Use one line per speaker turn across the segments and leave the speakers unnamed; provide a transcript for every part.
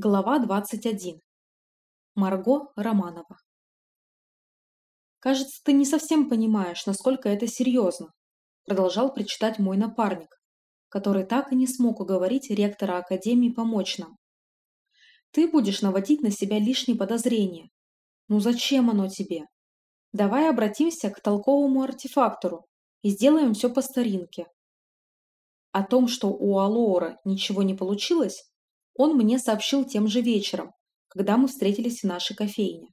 Глава 21. Марго Романова. «Кажется, ты не совсем понимаешь, насколько это серьезно», продолжал причитать мой напарник, который так и не смог уговорить ректора Академии помочь нам. «Ты будешь наводить на себя лишние подозрения. Ну зачем оно тебе? Давай обратимся к толковому артефактору и сделаем все по старинке». О том, что у Алоора ничего не получилось, он мне сообщил тем же вечером, когда мы встретились в нашей кофейне.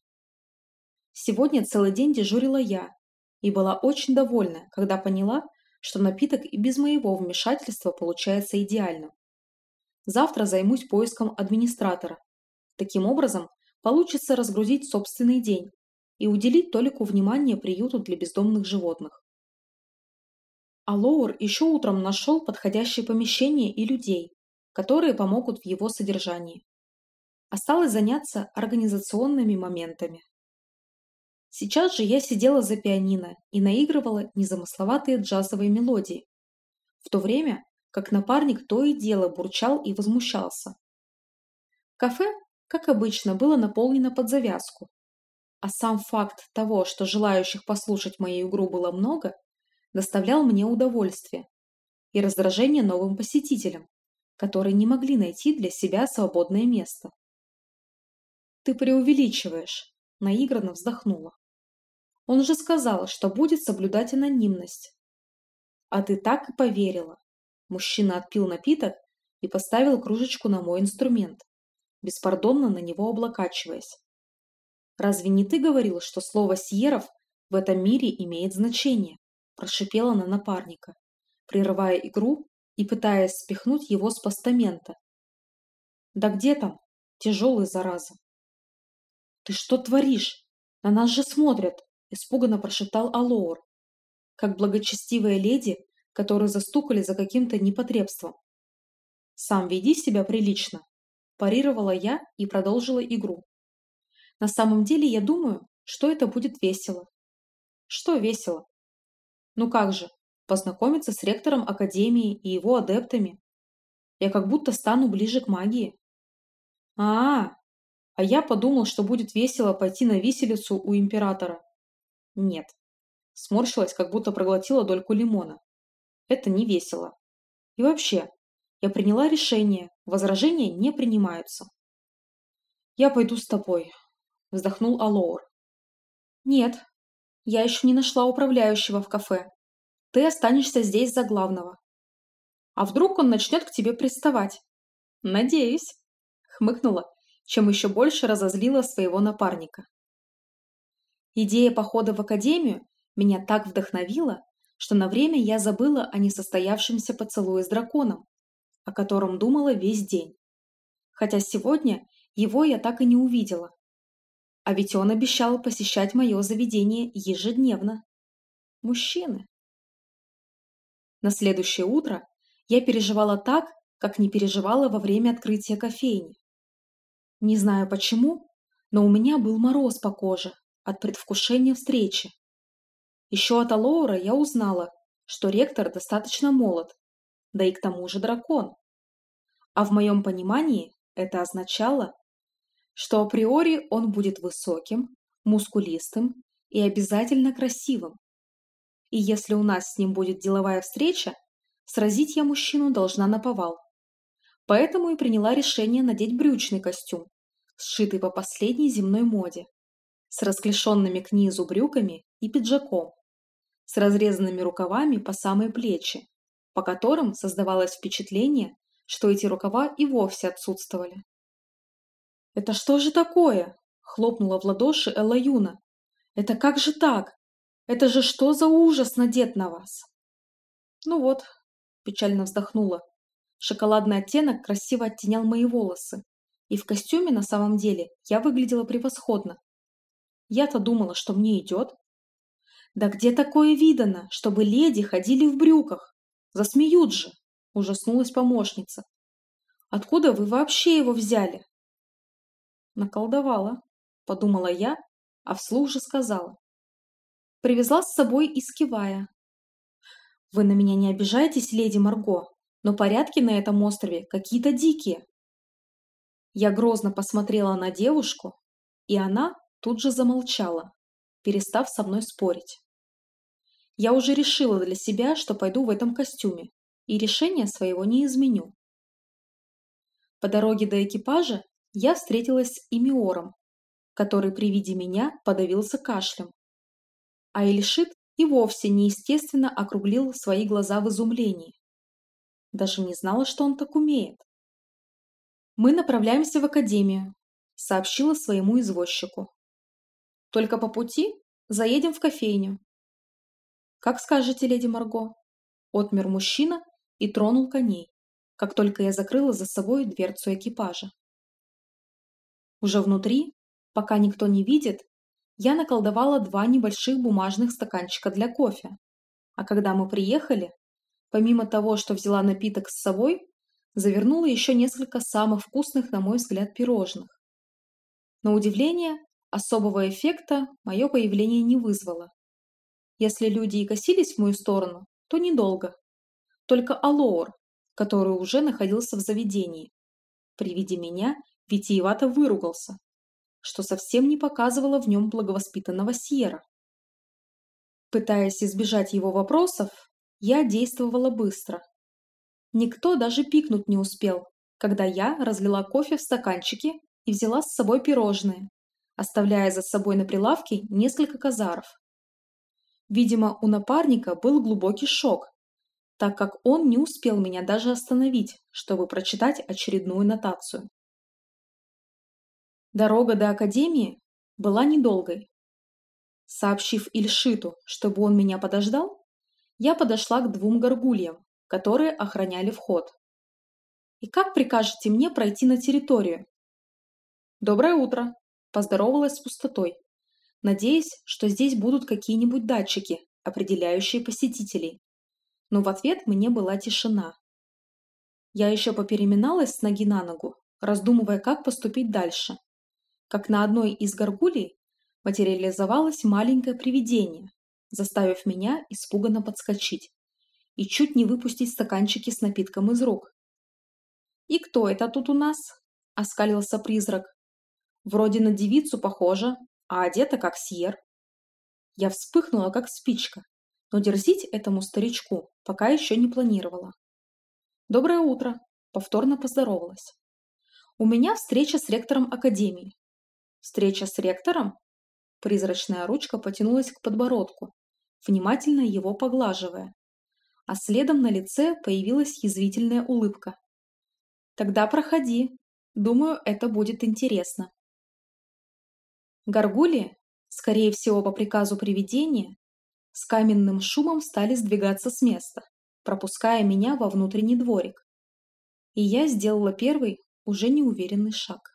Сегодня целый день дежурила я и была очень довольна, когда поняла, что напиток и без моего вмешательства получается идеальным. Завтра займусь поиском администратора. Таким образом, получится разгрузить собственный день и уделить Толику внимание приюту для бездомных животных. А Лоур еще утром нашел подходящее помещение и людей, которые помогут в его содержании. Осталось заняться организационными моментами. Сейчас же я сидела за пианино и наигрывала незамысловатые джазовые мелодии, в то время как напарник то и дело бурчал и возмущался. Кафе, как обычно, было наполнено под завязку, а сам факт того, что желающих послушать мою игру было много, доставлял мне удовольствие и раздражение новым посетителям, которые не могли найти для себя свободное место. «Ты преувеличиваешь», – наигранно вздохнула. «Он же сказал, что будет соблюдать анонимность». «А ты так и поверила». Мужчина отпил напиток и поставил кружечку на мой инструмент, беспардонно на него облокачиваясь. «Разве не ты говорил, что слово «сьеров» в этом мире имеет значение?» – прошипела на напарника, прерывая игру и пытаясь спихнуть его с постамента. «Да где там? Тяжелый, зараза!» «Ты что творишь? На нас же смотрят!» – испуганно прошептал Алоор, как благочестивая леди, которую застукали за каким-то непотребством. «Сам веди себя прилично», – парировала я и продолжила игру. «На самом деле я думаю, что это будет весело». «Что весело?» «Ну как же, познакомиться с ректором Академии и его адептами. Я как будто стану ближе к магии. А, -а, -а, а я подумал, что будет весело пойти на виселицу у императора. Нет. Сморщилась, как будто проглотила дольку лимона. Это не весело. И вообще, я приняла решение, возражения не принимаются. Я пойду с тобой, вздохнул Алоор. Нет, я еще не нашла управляющего в кафе. Ты останешься здесь за главного. А вдруг он начнет к тебе приставать? Надеюсь, хмыкнула, чем еще больше разозлила своего напарника. Идея похода в академию меня так вдохновила, что на время я забыла о несостоявшемся поцелуе с драконом, о котором думала весь день. Хотя сегодня его я так и не увидела. А ведь он обещал посещать мое заведение ежедневно. Мужчины. На следующее утро я переживала так, как не переживала во время открытия кофейни. Не знаю почему, но у меня был мороз по коже от предвкушения встречи. Еще от Алоура я узнала, что ректор достаточно молод, да и к тому же дракон. А в моем понимании это означало, что априори он будет высоким, мускулистым и обязательно красивым. И если у нас с ним будет деловая встреча, сразить я мужчину должна на повал. Поэтому и приняла решение надеть брючный костюм, сшитый по последней земной моде, с расклешенными к низу брюками и пиджаком, с разрезанными рукавами по самые плечи, по которым создавалось впечатление, что эти рукава и вовсе отсутствовали. «Это что же такое?» – хлопнула в ладоши Элла Юна. «Это как же так? Это же что за ужас надет на вас? Ну вот, печально вздохнула. Шоколадный оттенок красиво оттенял мои волосы. И в костюме на самом деле я выглядела превосходно. Я-то думала, что мне идет. Да где такое видано, чтобы леди ходили в брюках? Засмеют же, ужаснулась помощница. Откуда вы вообще его взяли? Наколдовала, подумала я, а вслух же сказала. Привезла с собой из Кивая. Вы на меня не обижаетесь, леди Марго, но порядки на этом острове какие-то дикие. Я грозно посмотрела на девушку, и она тут же замолчала, перестав со мной спорить. Я уже решила для себя, что пойду в этом костюме, и решение своего не изменю. По дороге до экипажа я встретилась с Имиором, который при виде меня подавился кашлем. А Эльшит и вовсе неестественно округлил свои глаза в изумлении. Даже не знала, что он так умеет. «Мы направляемся в академию», — сообщила своему извозчику. «Только по пути заедем в кофейню». «Как скажете, леди Марго», — отмер мужчина и тронул коней, как только я закрыла за собой дверцу экипажа. Уже внутри, пока никто не видит, я наколдовала два небольших бумажных стаканчика для кофе. А когда мы приехали, помимо того, что взяла напиток с собой, завернула еще несколько самых вкусных, на мой взгляд, пирожных. На удивление, особого эффекта мое появление не вызвало. Если люди и косились в мою сторону, то недолго. Только Алоор, который уже находился в заведении, при виде меня витиевато выругался, что совсем не показывало в нем благовоспитанного Сьера. Пытаясь избежать его вопросов, я действовала быстро. Никто даже пикнуть не успел, когда я разлила кофе в стаканчики и взяла с собой пирожные, оставляя за собой на прилавке несколько казаров. Видимо, у напарника был глубокий шок, так как он не успел меня даже остановить, чтобы прочитать очередную нотацию. Дорога до академии была недолгой. Сообщив Ильшиту, чтобы он меня подождал, я подошла к двум горгульям, которые охраняли вход. «И как прикажете мне пройти на территорию?» «Доброе утро!» – поздоровалась с пустотой, надеясь, что здесь будут какие-нибудь датчики, определяющие посетителей. Но в ответ мне была тишина. Я еще попереминалась с ноги на ногу, раздумывая, как поступить дальше как на одной из горгулей материализовалось маленькое привидение, заставив меня испуганно подскочить и чуть не выпустить стаканчики с напитком из рук. «И кто это тут у нас?» – оскалился призрак. «Вроде на девицу похоже, а одета как сьер». Я вспыхнула, как спичка, но дерзить этому старичку пока еще не планировала. «Доброе утро!» – повторно поздоровалась. «У меня встреча с ректором академии. Встреча с ректором? Призрачная ручка потянулась к подбородку, внимательно его поглаживая. А следом на лице появилась язвительная улыбка. «Тогда проходи. Думаю, это будет интересно». Горгульи, скорее всего по приказу привидения, с каменным шумом стали сдвигаться с места, пропуская меня во внутренний дворик. И я сделала первый, уже неуверенный шаг.